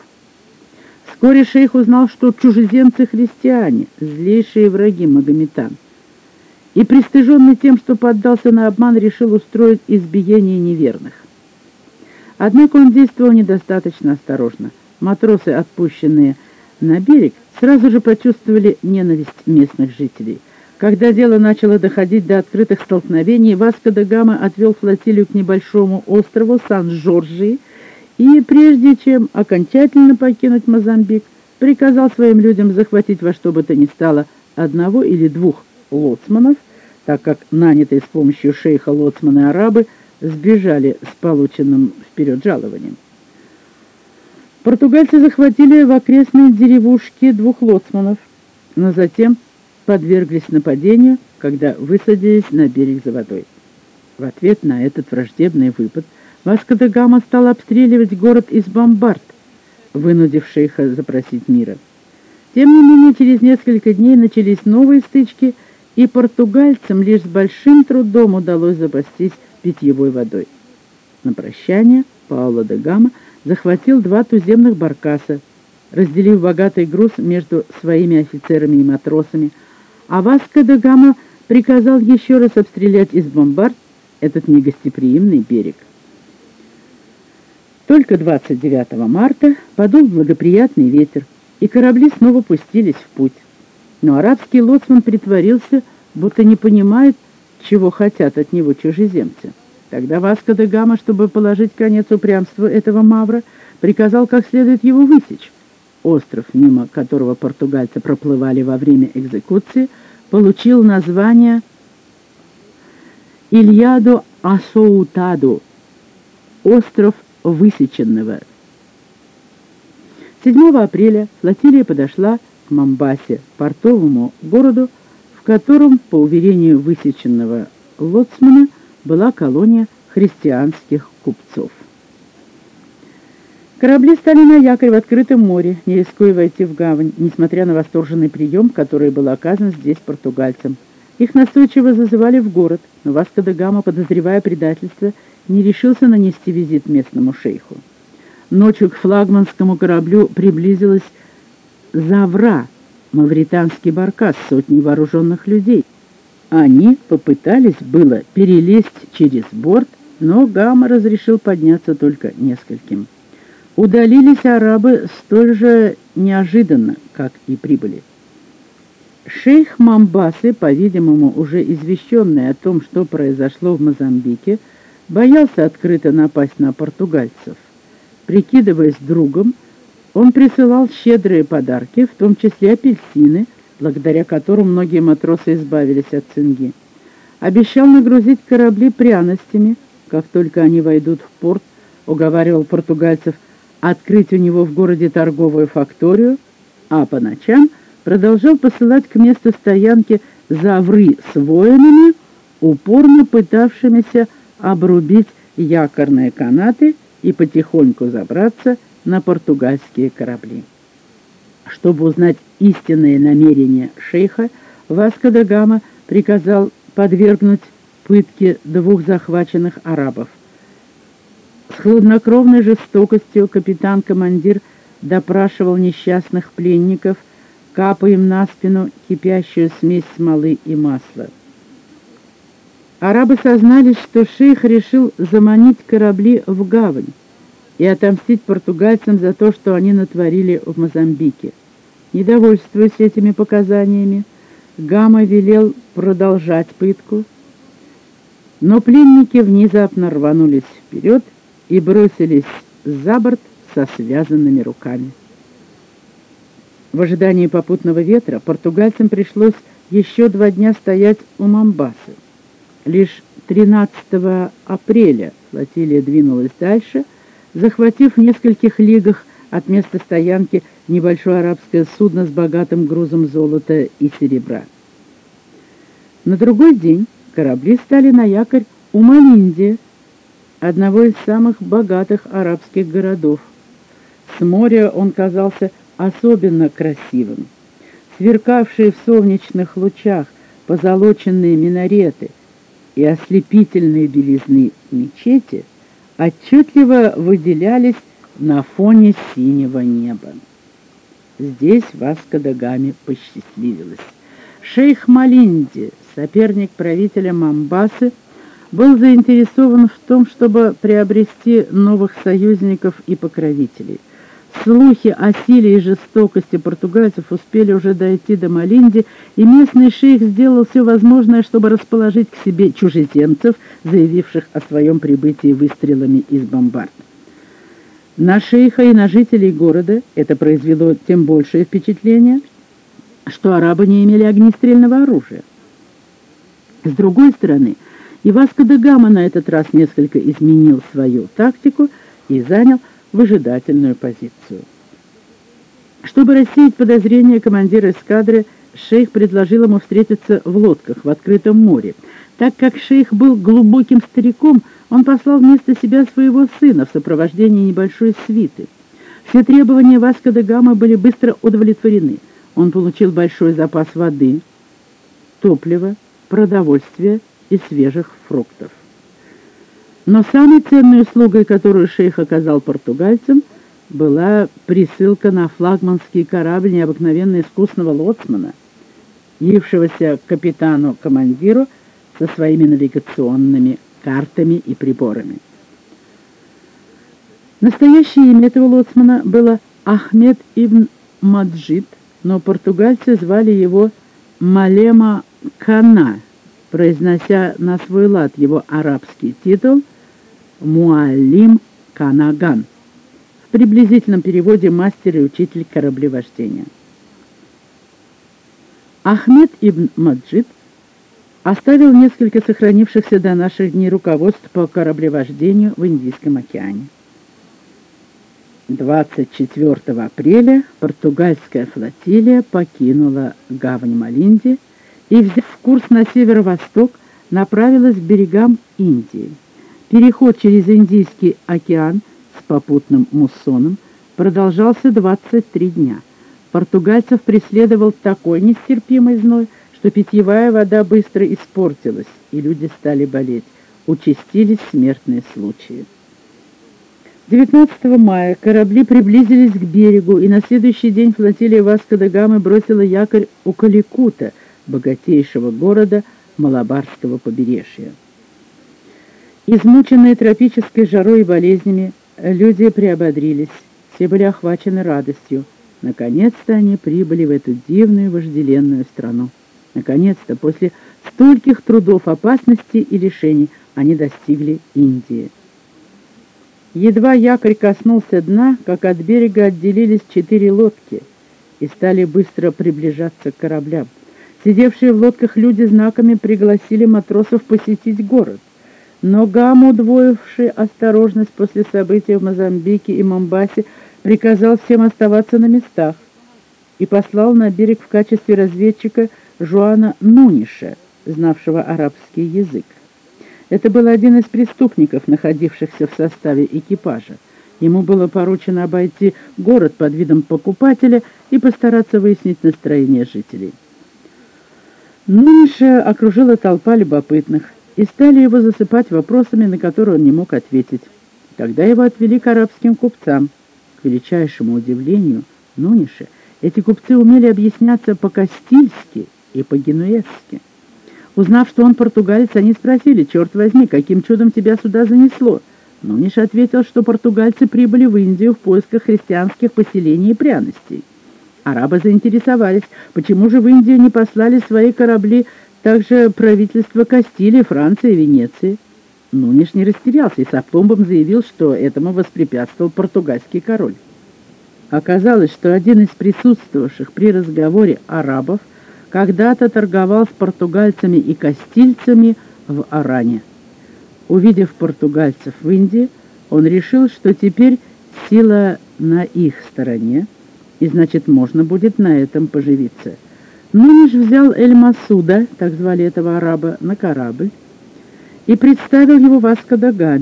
Вскоре шейх узнал, что чужеземцы-христиане — злейшие враги магометан, и, пристыженный тем, что поддался на обман, решил устроить избиение неверных. Однако он действовал недостаточно осторожно. Матросы, отпущенные на берег, сразу же почувствовали ненависть местных жителей. Когда дело начало доходить до открытых столкновений, Васко де Гама отвел флотилию к небольшому острову Сан-Жоржии и, прежде чем окончательно покинуть Мозамбик, приказал своим людям захватить во что бы то ни стало одного или двух лоцманов, так как нанятые с помощью шейха лоцманы-арабы сбежали с полученным вперед жалованием. Португальцы захватили в окрестной деревушке двух лоцманов, но затем подверглись нападению, когда высадились на берег за водой. В ответ на этот враждебный выпад Васко де Гама стал обстреливать город из бомбард, вынудив шейха запросить мира. Тем не менее, через несколько дней начались новые стычки, и португальцам лишь с большим трудом удалось запастись питьевой водой. На прощание Пауло де Гама захватил два туземных баркаса, разделив богатый груз между своими офицерами и матросами, а Васко де Гама приказал еще раз обстрелять из бомбард этот негостеприимный берег. Только 29 марта подул благоприятный ветер, и корабли снова пустились в путь. Но арабский лоцман притворился, будто не понимает, чего хотят от него чужеземцы. Тогда Васко де Гама, чтобы положить конец упрямству этого мавра, приказал как следует его высечь. Остров, мимо которого португальцы проплывали во время экзекуции, получил название Ильядо Асоутаду, остров высеченного. 7 апреля флотилия подошла Мамбасе, портовому городу, в котором, по уверению высеченного лоцмана, была колония христианских купцов. Корабли стали на якорь в открытом море, не рискуя войти в гавань, несмотря на восторженный прием, который был оказан здесь португальцам. Их настойчиво зазывали в город, но Васко де Гама, подозревая предательство, не решился нанести визит местному шейху. Ночью к флагманскому кораблю приблизилась Завра, мавританский баркас с сотней вооруженных людей. Они попытались было перелезть через борт, но Гамма разрешил подняться только нескольким. Удалились арабы столь же неожиданно, как и прибыли. Шейх Мамбасы, по-видимому, уже извещенный о том, что произошло в Мозамбике, боялся открыто напасть на португальцев. Прикидываясь другом, он присылал щедрые подарки, в том числе апельсины, благодаря которым многие матросы избавились от цинги. Обещал нагрузить корабли пряностями, как только они войдут в порт, уговаривал португальцев открыть у него в городе торговую факторию, а по ночам продолжал посылать к месту стоянки завры с воинами, упорно пытавшимися обрубить якорные канаты и потихоньку забраться на португальские корабли. Чтобы узнать истинные намерения шейха, Васко де Гама приказал подвергнуть пытке двух захваченных арабов. С хладнокровной жестокостью капитан-командир допрашивал несчастных пленников, капая им на спину кипящую смесь смолы и масла. Арабы сознались, что шейх решил заманить корабли в гавань и отомстить португальцам за то, что они натворили в Мозамбике. Недовольствуясь этими показаниями, Гама велел продолжать пытку, но пленники внезапно рванулись вперед и бросились за борт со связанными руками. В ожидании попутного ветра португальцам пришлось еще два дня стоять у Мамбасы. Лишь 13 апреля флотилия двинулась дальше, захватив в нескольких лигах от места стоянки небольшое арабское судно с богатым грузом золота и серебра. На другой день корабли стали на якорь у Малинди, одного из самых богатых арабских городов. С моря он казался особенно красивым. Сверкавшие в солнечных лучах позолоченные минареты и ослепительные белизны мечети отчетливо выделялись на фоне синего неба. Здесь Васко да Гаме посчастливилось. Шейх Малинди, соперник правителя Мамбасы, был заинтересован в том, чтобы приобрести новых союзников и покровителей. Слухи о силе и жестокости португальцев успели уже дойти до Малинди, и местный шейх сделал все возможное, чтобы расположить к себе чужеземцев, заявивших о своем прибытии выстрелами из бомбард. На шейха и на жителей города это произвело тем большее впечатление, что арабы не имели огнестрельного оружия. С другой стороны, и Васко де Гама на этот раз несколько изменил свою тактику и занял выжидательную позицию. Чтобы рассеять подозрения командира эскадры, шейх предложил ему встретиться в лодках в открытом море. Так как шейх был глубоким стариком, он послал вместо себя своего сына в сопровождении небольшой свиты. Все требования Васко де Гама были быстро удовлетворены. Он получил большой запас воды, топлива, продовольствия и свежих фруктов. Но самой ценной услугой, которую шейх оказал португальцам, была присылка на флагманский корабль необыкновенно искусного лоцмана, явившегося капитану-командиру со своими навигационными картами и приборами. Настоящее имя этого лоцмана было Ахмед ибн Маджид, но португальцы звали его Малема Кана, произнося на свой лад его арабский титул – Муалим Канаган. В приблизительном переводе мастер и учитель кораблевождения. Ахмед ибн Маджид оставил несколько сохранившихся до наших дней руководств по кораблевождению в Индийском океане. 24 апреля португальская флотилия покинула гавань Малинди и, взяв курс на северо-восток, направилась к берегам Индии. Переход через Индийский океан с попутным муссоном продолжался 23 дня. Португальцев преследовал такой нестерпимый зной, что питьевая вода быстро испортилась, и люди стали болеть. Участились смертные случаи. 19 мая корабли приблизились к берегу, и на следующий день флотилия Васко да Гамы бросила якорь у Каликута, богатейшего города Малабарского побережья. Измученные тропической жарой и болезнями, люди приободрились, все были охвачены радостью. Наконец-то они прибыли в эту дивную вожделенную страну. Наконец-то, после стольких трудов, опасностей и лишений, они достигли Индии. Едва якорь коснулся дна, как от берега отделились четыре лодки и стали быстро приближаться к кораблям. Сидевшие в лодках люди знаками пригласили матросов посетить город. Но Гам, удвоивший осторожность после событий в Мозамбике и Момбасе, приказал всем оставаться на местах и послал на берег в качестве разведчика Жуана Нуниша, знавшего арабский язык. Это был один из преступников, находившихся в составе экипажа. Ему было поручено обойти город под видом покупателя и постараться выяснить настроение жителей. Нуниша окружила толпа любопытных и стали его засыпать вопросами, на которые он не мог ответить. Тогда его отвели к арабским купцам. К величайшему удивлению Нуниши эти купцы умели объясняться по-кастильски и по-генуэзски. Узнав, что он португалец, они спросили, «Черт возьми, каким чудом тебя сюда занесло?» Нуниш ответил, что португальцы прибыли в Индию в поисках христианских поселений и пряностей. Арабы заинтересовались, почему же в Индию не послали свои корабли также правительство Кастилии, Франции Венеции. Нуниш не растерялся и с опломбом заявил, что этому воспрепятствовал португальский король. Оказалось, что один из присутствовавших при разговоре арабов когда-то торговал с португальцами и кастильцами в Аране. Увидев португальцев в Индии, он решил, что теперь сила на их стороне, и значит, можно будет на этом поживиться. Нуниш взял Эль-Масуда, так звали этого араба, на корабль и представил его Васко да.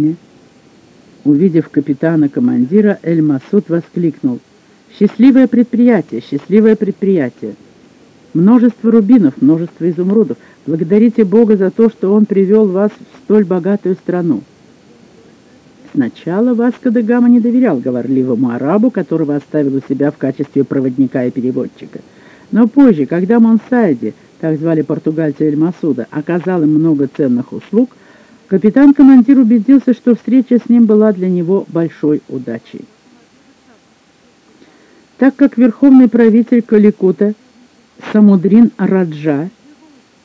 Увидев капитана-командира, Эль-Масуд воскликнул. «Счастливое предприятие! Счастливое предприятие! Множество рубинов, множество изумрудов. Благодарите Бога за то, что Он привел вас в столь богатую страну». Сначала Васко Гама не доверял говорливому арабу, которого оставил у себя в качестве проводника и переводчика. Но позже, когда Монсайди, так звали португальца Эль-Масуда, оказал им много ценных услуг, Капитан-командир убедился, что встреча с ним была для него большой удачей. Так как верховный правитель Каликута Самудрин Раджа,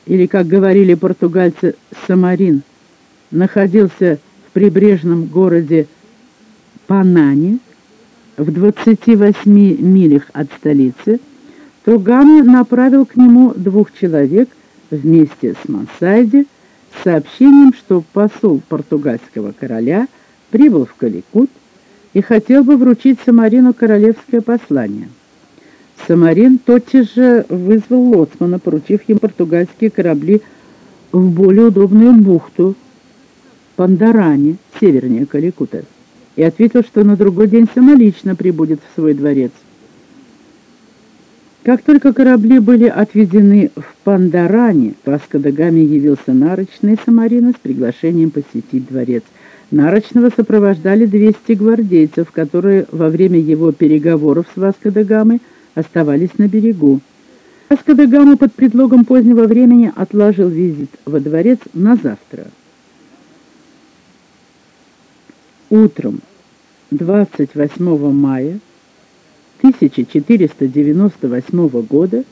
или, как говорили португальцы, Самарин, находился в прибрежном городе Панане, в 28 милях от столицы, то Гамма направил к нему двух человек вместе с Мансайди, с сообщением, что посол португальского короля прибыл в Каликут и хотел бы вручить Самарину королевское послание. Самарин тотчас же вызвал лоцмана, поручив им португальские корабли в более удобную бухту Пандаране, севернее Каликута, и ответил, что на другой день самолично прибудет в свой дворец. Как только корабли были отведены в Пандаране, Васко да Гаме явился нарочный Самарина с приглашением посетить дворец. Нарочного сопровождали 200 гвардейцев, которые во время его переговоров с Васко да Гамой оставались на берегу. Васко да Гама под предлогом позднего времени отложил визит во дворец на завтра. Утром 28 мая 1498 года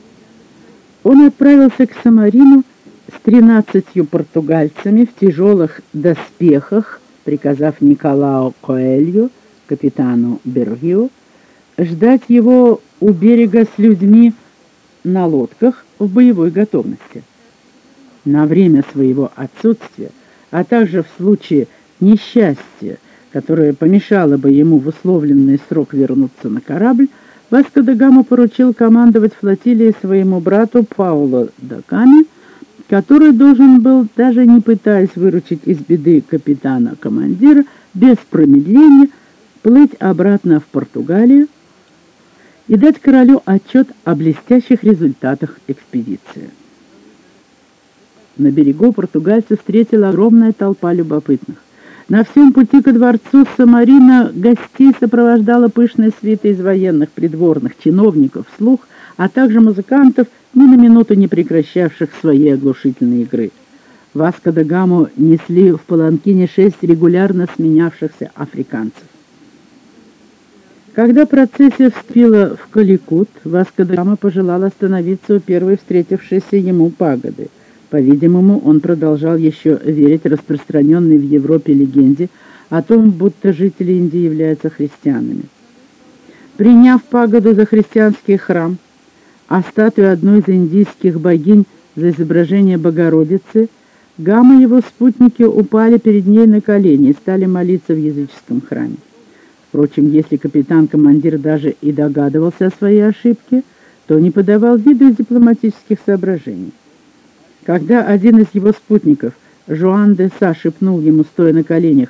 он отправился к Самарину с тринадцатью португальцами в тяжелых доспехах, приказав Николао Коэлью, капитану Бергио, ждать его у берега с людьми на лодках в боевой готовности. На время своего отсутствия, а также в случае несчастья, которое помешало бы ему в условленный срок вернуться на корабль, Васко да Гама поручил командовать флотилией своему брату Пауло да Гаме, который должен был, даже не пытаясь выручить из беды капитана-командира, без промедления плыть обратно в Португалию и дать королю отчет о блестящих результатах экспедиции. На берегу португальцев встретила огромная толпа любопытных. На всем пути ко дворцу Самарина гостей сопровождала пышная свита из военных, придворных, чиновников, слух, а также музыкантов, ни на минуту не прекращавших свои оглушительные игры. Васко да Гаму несли в Паланкине шесть регулярно сменявшихся африканцев. Когда процессия вступила в Каликут, Васко да Гама пожелал остановиться у первой встретившейся ему пагоды — по-видимому, он продолжал еще верить распространенной в Европе легенде о том, будто жители Индии являются христианами. Приняв пагоду за христианский храм, а статую одной из индийских богинь за изображение Богородицы, Гамма и его спутники упали перед ней на колени и стали молиться в языческом храме. Впрочем, если капитан-командир даже и догадывался о своей ошибке, то не подавал виду из дипломатических соображений. Когда один из его спутников, Жуан де Са, шепнул ему, стоя на коленях,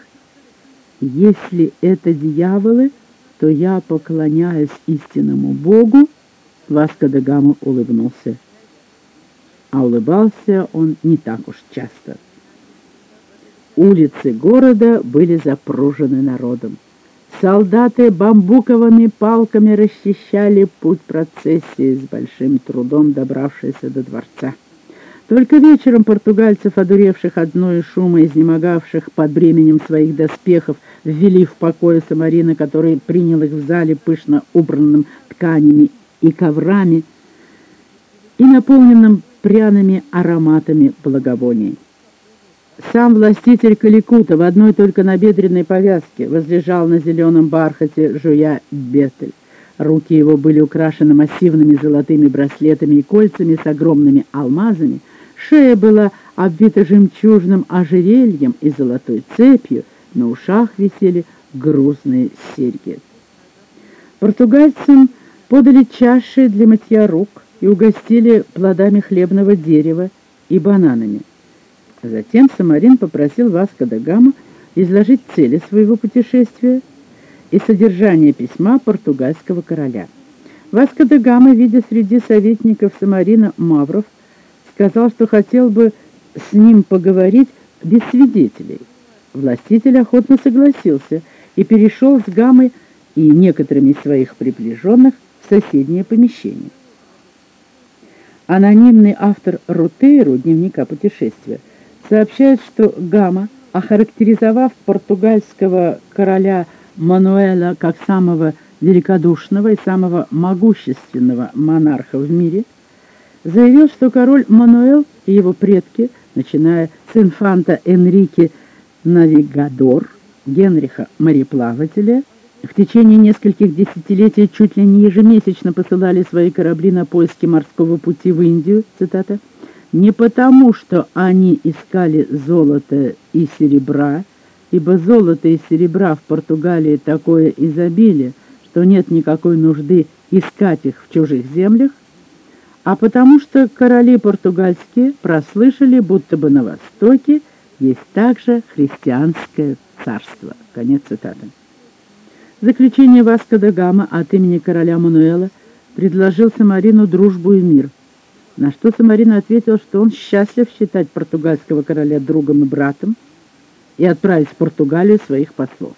«Если это дьяволы, то я поклоняюсь истинному Богу», Васко де Гама улыбнулся. А улыбался он не так уж часто. Улицы города были запружены народом. Солдаты бамбуковыми палками расчищали путь процессии с большим трудом добравшейся до дворца. Только вечером португальцев, одуревших от зноя шума, изнемогавших под бременем своих доспехов, ввели в покое Самарина, который принял их в зале пышно убранным тканями и коврами и наполненным пряными ароматами благовоний. Сам властитель Каликута в одной только набедренной повязке возлежал на зеленом бархате, жуя бетель. Руки его были украшены массивными золотыми браслетами и кольцами с огромными алмазами, Шея была обвита жемчужным ожерельем и золотой цепью, на ушах висели грузные серьги. Португальцам подали чаши для мытья рук и угостили плодами хлебного дерева и бананами. Затем Самарин попросил Васко да Гама изложить цели своего путешествия и содержание письма португальского короля. Васко да Гама, видя среди советников Самарина Мавров, сказал, что хотел бы с ним поговорить без свидетелей. Властитель охотно согласился и перешел с Гамой и некоторыми из своих приближенных в соседнее помещение. Анонимный автор Рутейру дневника путешествия сообщает, что Гама, охарактеризовав португальского короля Мануэля как самого великодушного и самого могущественного монарха в мире, заявил, что король Мануэл и его предки, начиная с инфанта Энрике Навигадор, Генриха Мореплавателя, в течение нескольких десятилетий чуть ли не ежемесячно посылали свои корабли на поиски морского пути в Индию, цитата, «не потому, что они искали золото и серебра, ибо золото и серебра в Португалии такое изобилие, что нет никакой нужды искать их в чужих землях, а потому что короли португальские прослышали, будто бы на Востоке есть также христианское царство». Конец цитаты. Заключение Васко да Гама от имени короля Мануэла предложил Самарину дружбу и мир, на что Самарин ответил, что он счастлив считать португальского короля другом и братом и отправить в Португалию своих послов.